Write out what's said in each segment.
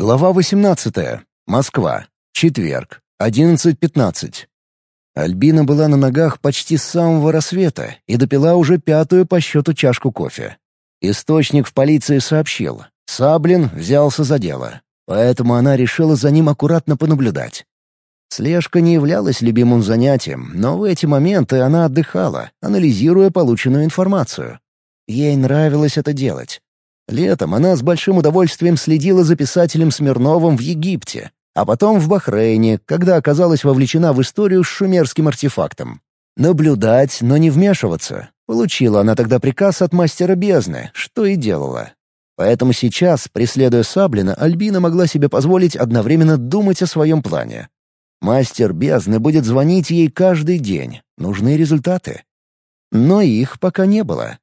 Глава 18. Москва. Четверг. 11.15. Альбина была на ногах почти с самого рассвета и допила уже пятую по счету чашку кофе. Источник в полиции сообщил. Саблин взялся за дело, поэтому она решила за ним аккуратно понаблюдать. Слежка не являлась любимым занятием, но в эти моменты она отдыхала, анализируя полученную информацию. Ей нравилось это делать. Летом она с большим удовольствием следила за писателем Смирновым в Египте, а потом в Бахрейне, когда оказалась вовлечена в историю с шумерским артефактом. Наблюдать, но не вмешиваться. Получила она тогда приказ от мастера бездны, что и делала. Поэтому сейчас, преследуя Саблина, Альбина могла себе позволить одновременно думать о своем плане. Мастер бездны будет звонить ей каждый день. Нужны результаты. Но их пока не было.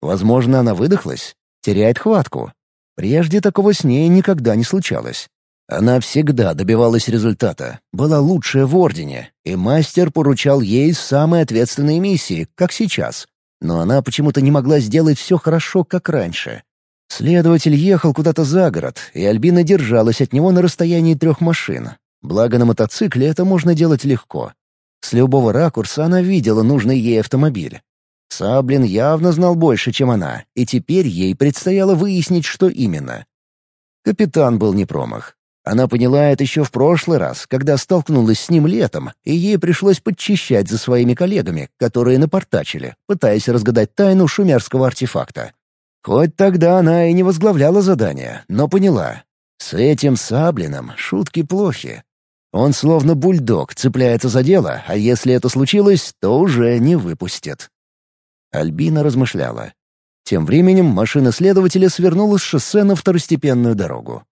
Возможно, она выдохлась, теряет хватку. Прежде такого с ней никогда не случалось. Она всегда добивалась результата, была лучшая в Ордене, и мастер поручал ей самые ответственные миссии, как сейчас. Но она почему-то не могла сделать все хорошо, как раньше. Следователь ехал куда-то за город, и Альбина держалась от него на расстоянии трех машин. Благо на мотоцикле это можно делать легко. С любого ракурса она видела нужный ей автомобиль. Саблин явно знал больше, чем она, и теперь ей предстояло выяснить, что именно. Капитан был не промах. Она поняла это еще в прошлый раз, когда столкнулась с ним летом, и ей пришлось подчищать за своими коллегами, которые напортачили, пытаясь разгадать тайну шумерского артефакта. Хоть тогда она и не возглавляла задание, но поняла. С этим Саблиным шутки плохи. Он словно бульдог цепляется за дело, а если это случилось, то уже не выпустит. Альбина размышляла. Тем временем машина следователя свернула с шоссе на второстепенную дорогу.